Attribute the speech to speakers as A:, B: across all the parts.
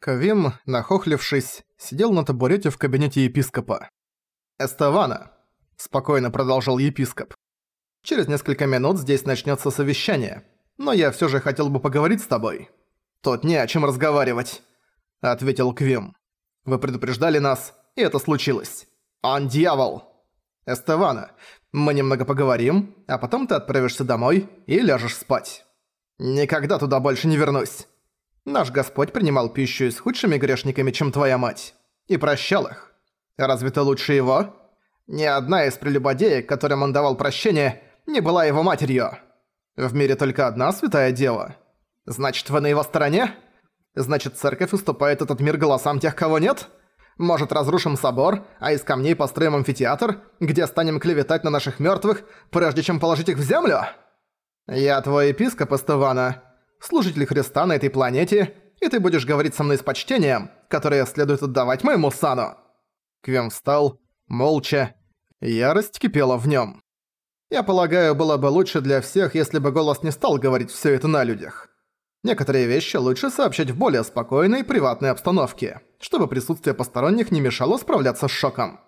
A: Кавим, нахохлившись, сидел на табурете в кабинете епископа. «Эставана», – спокойно продолжил епископ. «Через несколько минут здесь начнется совещание, но я все же хотел бы поговорить с тобой». «Тут не о чем разговаривать», – ответил Квим. «Вы предупреждали нас, и это случилось. Он дьявол!» «Эстевана, мы немного поговорим, а потом ты отправишься домой и ляжешь спать. Никогда туда больше не вернусь. Наш Господь принимал пищу с худшими грешниками, чем твоя мать, и прощал их. Разве ты лучше его? Ни одна из прелюбодеек, которым он давал прощение, не была его матерью. В мире только одна святая дева. Значит, вы на его стороне? Значит, церковь уступает этот мир голосам тех, кого нет? Может, разрушим собор, а из камней построим амфитеатр, где станем клеветать на наших мёртвых, прежде чем положить их в землю? Я твой епископ, Эстывана служитель Христа на этой планете, и ты будешь говорить со мной с почтением, которое следует отдавать моему сану». Квем встал, молча. Ярость кипела в нем. Я полагаю, было бы лучше для всех, если бы голос не стал говорить все это на людях. Некоторые вещи лучше сообщать в более спокойной, приватной обстановке, чтобы присутствие посторонних не мешало справляться с шоком.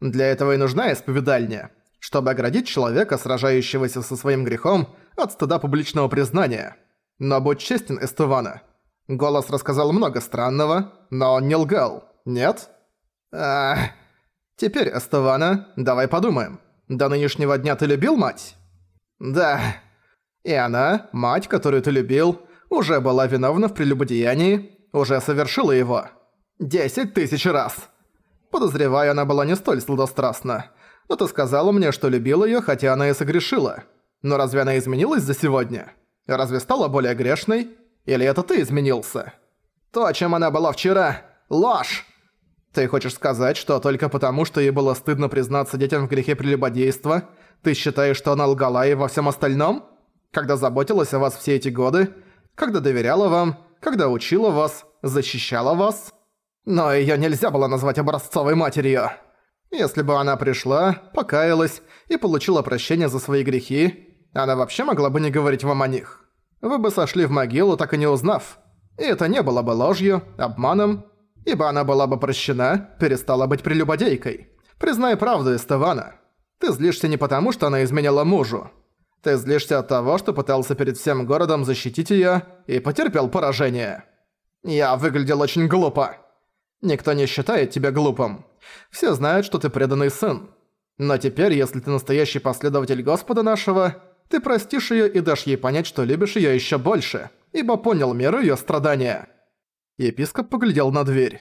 A: Для этого и нужна исповедальня, чтобы оградить человека, сражающегося со своим грехом, от стыда публичного признания – но будь честен, Эстывана. Голос рассказал много странного, но он не лгал, нет? Ах... Теперь, Эстывана, давай подумаем. До нынешнего дня ты любил мать? Да. И она, мать, которую ты любил, уже была виновна в прелюбодеянии, уже совершила его. Десять тысяч раз. Подозреваю, она была не столь сладострастна. Но ты сказала мне, что любил её, хотя она и согрешила. Но разве она изменилась за сегодня?» Разве стала более грешной? Или это ты изменился? То, чем она была вчера – ложь! Ты хочешь сказать, что только потому, что ей было стыдно признаться детям в грехе прелюбодейства, ты считаешь, что она лгала и во всем остальном? Когда заботилась о вас все эти годы? Когда доверяла вам? Когда учила вас? Защищала вас? Но её нельзя было назвать образцовой матерью. Если бы она пришла, покаялась и получила прощение за свои грехи, она вообще могла бы не говорить вам о них. Вы бы сошли в могилу, так и не узнав. И это не было бы ложью, обманом, ибо она была бы прощена, перестала быть прелюбодейкой. Признай правду, Эстевана. Ты злишься не потому, что она изменяла мужу. Ты злишься от того, что пытался перед всем городом защитить её и потерпел поражение. Я выглядел очень глупо. Никто не считает тебя глупым. Все знают, что ты преданный сын. Но теперь, если ты настоящий последователь Господа нашего, ты простишь её и дашь ей понять, что любишь её ещё больше, ибо понял меру её страдания». Епископ поглядел на дверь.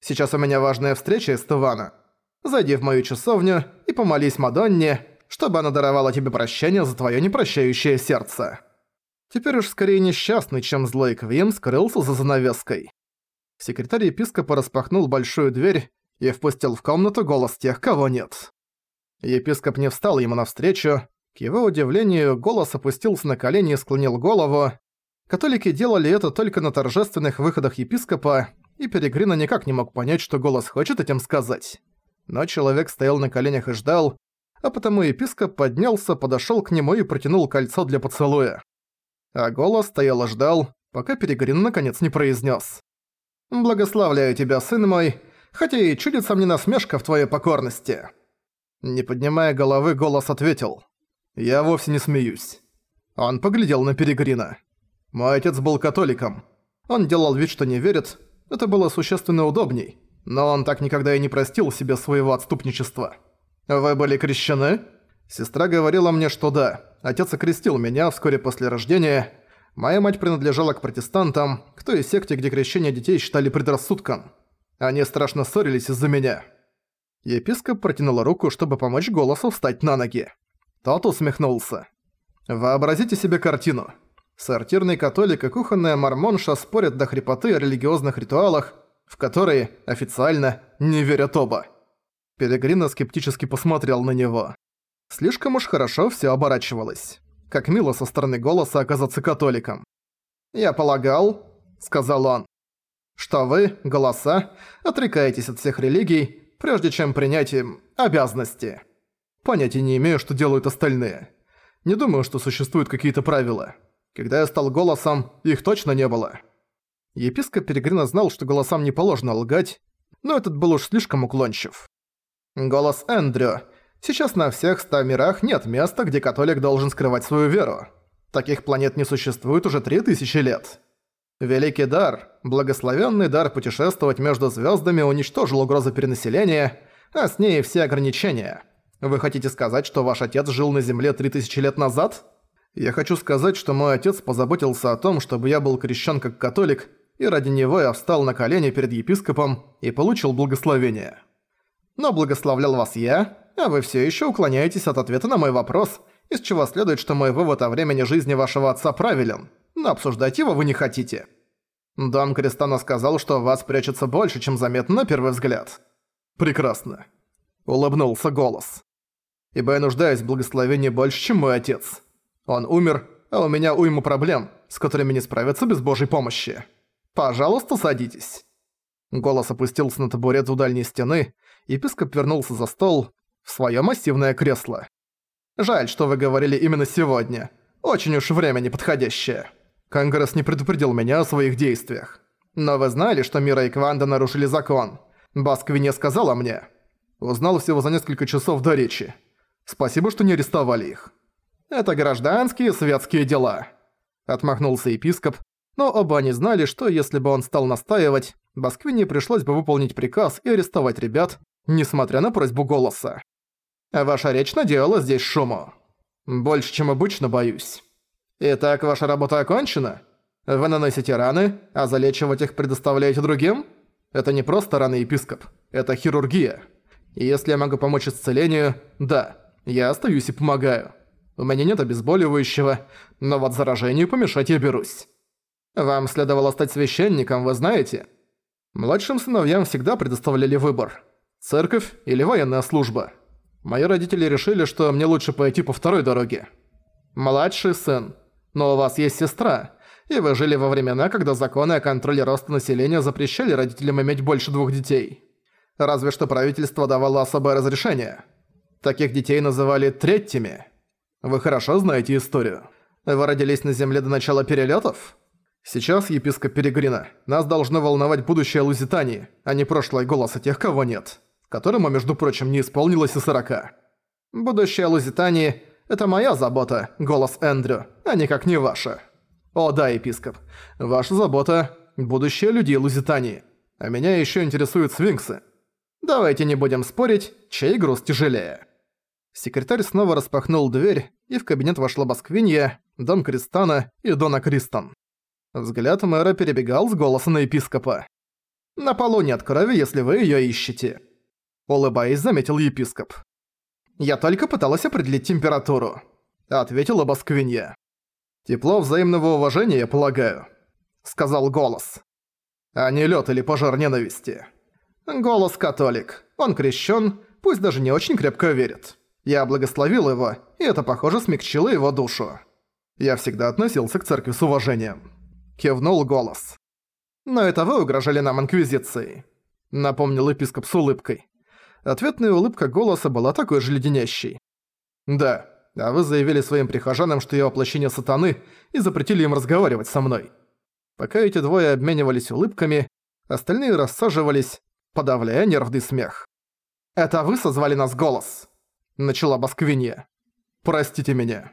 A: «Сейчас у меня важная встреча, Эстывана. Зайди в мою часовню и помолись Мадонне, чтобы она даровала тебе прощение за твоё непрощающее сердце». Теперь уж скорее несчастный, чем злой Квим скрылся за занавеской. Секретарь епископа распахнул большую дверь и впустил в комнату голос тех, кого нет. Епископ не встал ему навстречу, к его удивлению, голос опустился на колени и склонил голову. Католики делали это только на торжественных выходах епископа, и Перегрина никак не мог понять, что голос хочет этим сказать. Но человек стоял на коленях и ждал, а потому епископ поднялся, подошёл к нему и протянул кольцо для поцелуя. А голос стоял и ждал, пока Перегрин наконец не произнес: «Благословляю тебя, сын мой, хотя и чудится мне насмешка в твоей покорности». Не поднимая головы, голос ответил. «Я вовсе не смеюсь». Он поглядел на Перегрина. «Мой отец был католиком. Он делал вид, что не верит. Это было существенно удобней. Но он так никогда и не простил себе своего отступничества. Вы были крещены?» Сестра говорила мне, что да. Отец окрестил меня вскоре после рождения. Моя мать принадлежала к протестантам, к той секте, где крещение детей считали предрассудком. Они страшно ссорились из-за меня. Епископ протянула руку, чтобы помочь голосу встать на ноги. Тот усмехнулся. Вообразите себе картину. Сортирный католик и кухонная мормонша спорят до хрипоты о религиозных ритуалах, в которые, официально, не верят оба. Пелегрино скептически посмотрел на него. Слишком уж хорошо всё оборачивалось. Как мило со стороны голоса оказаться католиком. «Я полагал», — сказал он, — «что вы, голоса, отрекаетесь от всех религий, прежде чем принять им обязанности». Понятия не имею, что делают остальные. Не думаю, что существуют какие-то правила. Когда я стал голосом, их точно не было. Епископ Перегрина знал, что голосам не положено лгать, но этот был уж слишком уклончив. Голос Эндрю. Сейчас на всех ста мирах нет места, где католик должен скрывать свою веру. Таких планет не существует уже три тысячи лет. Великий дар, благословенный дар путешествовать между звездами уничтожил угрозу перенаселения, а с ней все ограничения. Вы хотите сказать, что ваш отец жил на Земле три тысячи лет назад? Я хочу сказать, что мой отец позаботился о том, чтобы я был крещен как католик, и ради него я встал на колени перед епископом и получил благословение. Но благословлял вас я, а вы все еще уклоняетесь от ответа на мой вопрос, из чего следует, что мой вывод о времени жизни вашего отца правилен, но обсуждать его вы не хотите. Дом Кристана сказал, что вас прячется больше, чем заметно на первый взгляд. Прекрасно. Улыбнулся голос. Ибо я нуждаюсь в благословении больше, чем мой отец. Он умер, а у меня уйма проблем, с которыми не справиться без божьей помощи. Пожалуйста, садитесь. Голос опустился на табурет у дальней стены, епископ вернулся за стол, в своё массивное кресло. «Жаль, что вы говорили именно сегодня. Очень уж время неподходящее. Конгресс не предупредил меня о своих действиях. Но вы знали, что Мира и Кванда нарушили закон? Баскви не сказала мне. Узнал всего за несколько часов до речи. Спасибо, что не арестовали их. Это гражданские светские дела». Отмахнулся епископ, но оба они знали, что если бы он стал настаивать, Басквине пришлось бы выполнить приказ и арестовать ребят, несмотря на просьбу голоса. Ваша речь наделала здесь шуму. Больше, чем обычно, боюсь. Итак, ваша работа окончена? Вы наносите раны, а залечивать их предоставляете другим? Это не просто раны, епископ. Это хирургия. И если я могу помочь исцелению, да, я остаюсь и помогаю. У меня нет обезболивающего, но вот заражению помешать я берусь. Вам следовало стать священником, вы знаете? Младшим сыновьям всегда предоставляли выбор. Церковь или военная служба. Мои родители решили, что мне лучше пойти по второй дороге. Младший сын. Но у вас есть сестра, и вы жили во времена, когда законы о контроле роста населения запрещали родителям иметь больше двух детей. Разве что правительство давало особое разрешение. Таких детей называли третьими. Вы хорошо знаете историю. Вы родились на Земле до начала перелетов? Сейчас, епископ Перегрина, нас должно волновать будущее Лузитании, а не прошлое голоса тех, кого нет которому, между прочим, не исполнилось и сорока. Будущее Лузитании – это моя забота, голос Эндрю, а никак не ваша. О да, епископ, ваша забота – будущее людей Лузитании, а меня еще интересуют свинксы. Давайте не будем спорить, чей груз тяжелее. Секретарь снова распахнул дверь, и в кабинет вошла Басквинья, Дон Кристана и Дона Кристан. Взгляд мэра перебегал с голоса на епископа. «На полу нет крови, если вы её ищете. Улыбаясь, заметил епископ. «Я только пыталась определить температуру», — ответила Басквинья. «Тепло взаимного уважения, я полагаю», — сказал голос. «А не лёд или пожар ненависти». Голос католик. Он крещен, пусть даже не очень крепко верит. Я благословил его, и это, похоже, смягчило его душу. Я всегда относился к церкви с уважением. Кивнул голос. «Но это вы угрожали нам Инквизицией», — напомнил епископ с улыбкой. Ответная улыбка голоса была такой же леденящей. «Да, а вы заявили своим прихожанам, что я воплощение сатаны, и запретили им разговаривать со мной». Пока эти двое обменивались улыбками, остальные рассаживались, подавляя нервный смех. «Это вы созвали нас голос?» Начала Басквинья. «Простите меня».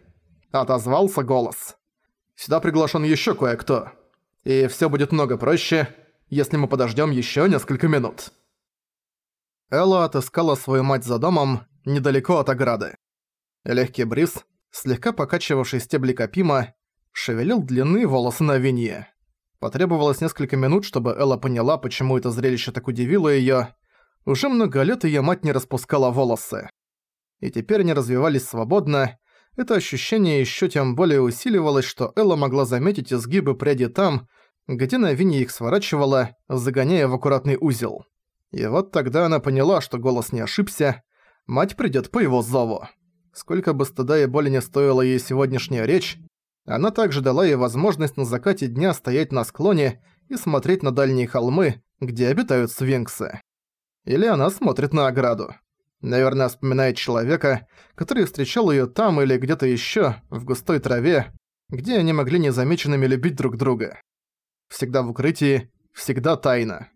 A: Отозвался голос. «Сюда приглашен еще кое-кто. И все будет много проще, если мы подождем еще несколько минут». Элла отыскала свою мать за домом, недалеко от ограды. Легкий бриз, слегка покачивавший стебли капима, шевелил длинные волосы на винье. Потребовалось несколько минут, чтобы Элла поняла, почему это зрелище так удивило её. Уже много лет её мать не распускала волосы. И теперь они развивались свободно. Это ощущение ещё тем более усиливалось, что Элла могла заметить изгибы пряди там, где на вине их сворачивала, загоняя в аккуратный узел. И вот тогда она поняла, что голос не ошибся, мать придёт по его зову. Сколько бы стыда и боли не стоила ей сегодняшняя речь, она также дала ей возможность на закате дня стоять на склоне и смотреть на дальние холмы, где обитают свинксы. Или она смотрит на ограду. Наверное, вспоминает человека, который встречал её там или где-то ещё, в густой траве, где они могли незамеченными любить друг друга. Всегда в укрытии, всегда тайно.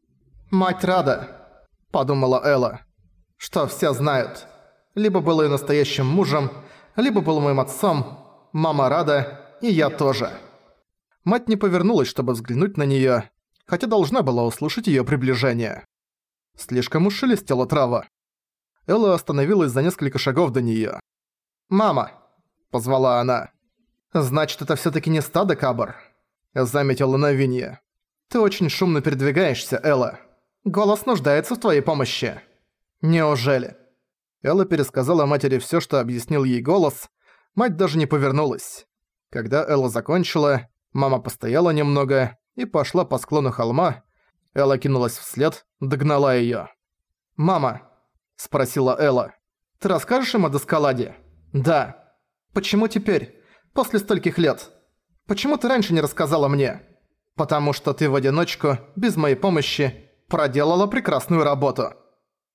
A: «Мать рада», — подумала Элла, — «что все знают. Либо был ее настоящим мужем, либо был моим отцом, мама рада, и я тоже». Мать не повернулась, чтобы взглянуть на неё, хотя должна была услышать её приближение. Слишком уж шелестела трава. Элла остановилась за несколько шагов до неё. «Мама!» – позвала она. «Значит, это всё-таки не стадо кабр?» – заметила Навинья. «Ты очень шумно передвигаешься, Элла. Голос нуждается в твоей помощи». «Неужели?» Элла пересказала матери всё, что объяснил ей голос. Мать даже не повернулась. Когда Элла закончила, мама постояла немного и пошла по склону холма. Элла кинулась вслед, догнала её. «Мама!» – спросила Элла. «Ты расскажешь им о Доскаладе?» «Да». «Почему теперь? После стольких лет? Почему ты раньше не рассказала мне?» «Потому что ты в одиночку, без моей помощи, проделала прекрасную работу».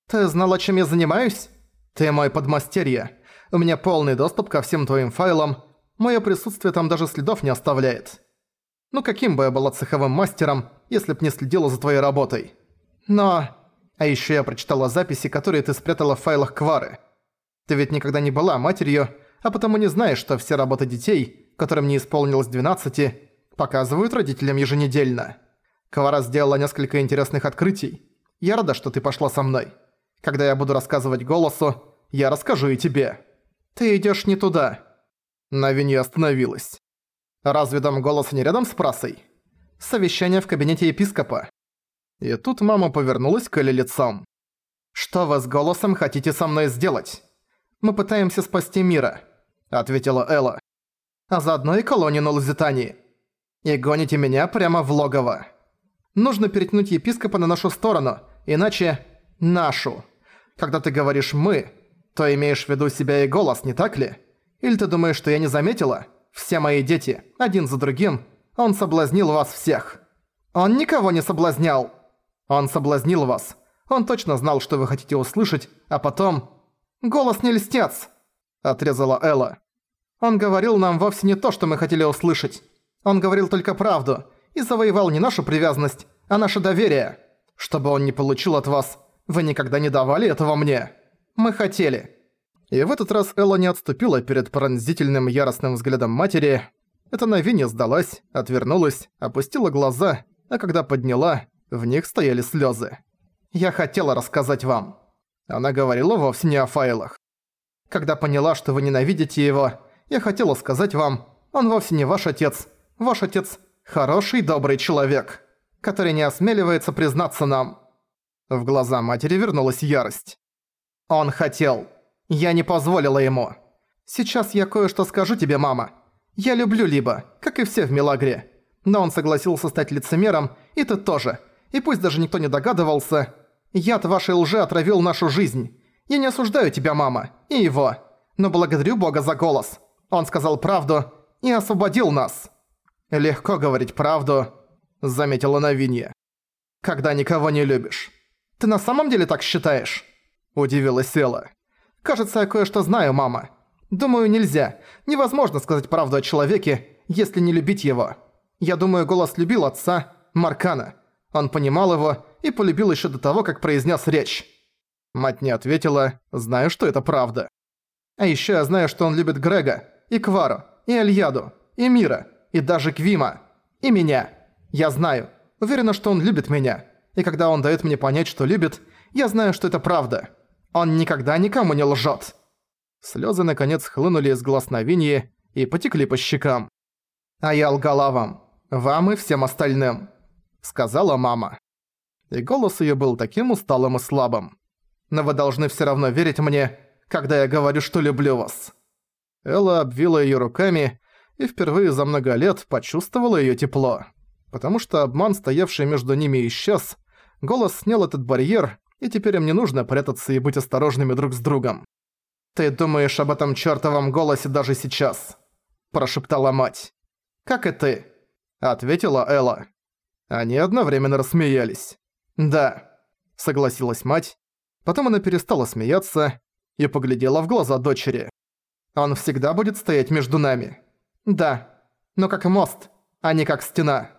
A: «Ты знала, чем я занимаюсь?» «Ты мой подмастерье. У меня полный доступ ко всем твоим файлам. Моё присутствие там даже следов не оставляет. Ну каким бы я была цеховым мастером, если б не следила за твоей работой? Но... А ещё я прочитала записи, которые ты спрятала в файлах Квары. Ты ведь никогда не была матерью, а потому не знаешь, что все работы детей, которым не исполнилось 12, показывают родителям еженедельно. Квара сделала несколько интересных открытий. Я рада, что ты пошла со мной. Когда я буду рассказывать голосу, я расскажу и тебе. Ты идёшь не туда. Нави остановилась. Разве дом голоса не рядом с прасой? Совещание в кабинете епископа. И тут мама повернулась к Элли лицом. «Что вы с голосом хотите со мной сделать?» Мы пытаемся спасти мира», — ответила Элла. «А заодно и колонию на Лузитании. И гоните меня прямо в логово. Нужно перетянуть епископа на нашу сторону, иначе... нашу. Когда ты говоришь «мы», то имеешь в виду себя и голос, не так ли? Или ты думаешь, что я не заметила? Все мои дети, один за другим, он соблазнил вас всех. Он никого не соблазнял. Он соблазнил вас. Он точно знал, что вы хотите услышать, а потом... «Голос не льстец!» – отрезала Элла. «Он говорил нам вовсе не то, что мы хотели услышать. Он говорил только правду и завоевал не нашу привязанность, а наше доверие. Чтобы он не получил от вас, вы никогда не давали этого мне. Мы хотели». И в этот раз Элла не отступила перед пронзительным яростным взглядом матери. Эта Нави сдалась, отвернулась, опустила глаза, а когда подняла, в них стояли слезы. «Я хотела рассказать вам». Она говорила вовсе не о файлах. Когда поняла, что вы ненавидите его, я хотела сказать вам, он вовсе не ваш отец. Ваш отец – хороший, добрый человек, который не осмеливается признаться нам». В глаза матери вернулась ярость. «Он хотел. Я не позволила ему. Сейчас я кое-что скажу тебе, мама. Я люблю Либо, как и все в Милагре. Но он согласился стать лицемером, и ты тоже. И пусть даже никто не догадывался, Яд вашей лжи отравил нашу жизнь. Я не осуждаю тебя, мама, и его. Но благодарю Бога за голос. Он сказал правду и освободил нас. Легко говорить правду, заметила Навинья. Когда никого не любишь. Ты на самом деле так считаешь? Удивилась Элла. Кажется, я кое-что знаю, мама. Думаю, нельзя. Невозможно сказать правду о человеке, если не любить его. Я думаю, голос любил отца, Маркана. Он понимал его и полюбил еще до того, как произнес речь. Мать не ответила, знаю, что это правда. А еще я знаю, что он любит Грега, и Квару, и Альяду, и Мира, и даже Квима, и меня. Я знаю, уверена, что он любит меня. И когда он дает мне понять, что любит, я знаю, что это правда. Он никогда никому не лжет. Слезы наконец хлынули из глаз Навиньи и потекли по щекам. «А я лгала вам. Вам и всем остальным», — сказала мама и голос её был таким усталым и слабым. «Но вы должны всё равно верить мне, когда я говорю, что люблю вас». Элла обвила её руками и впервые за много лет почувствовала её тепло. Потому что обман, стоявший между ними, исчез, голос снял этот барьер, и теперь им не нужно прятаться и быть осторожными друг с другом. «Ты думаешь об этом чёртовом голосе даже сейчас?» – прошептала мать. «Как и ты», – ответила Элла. Они одновременно рассмеялись. «Да», — согласилась мать. Потом она перестала смеяться и поглядела в глаза дочери. «Он всегда будет стоять между нами». «Да, но как мост, а не как стена».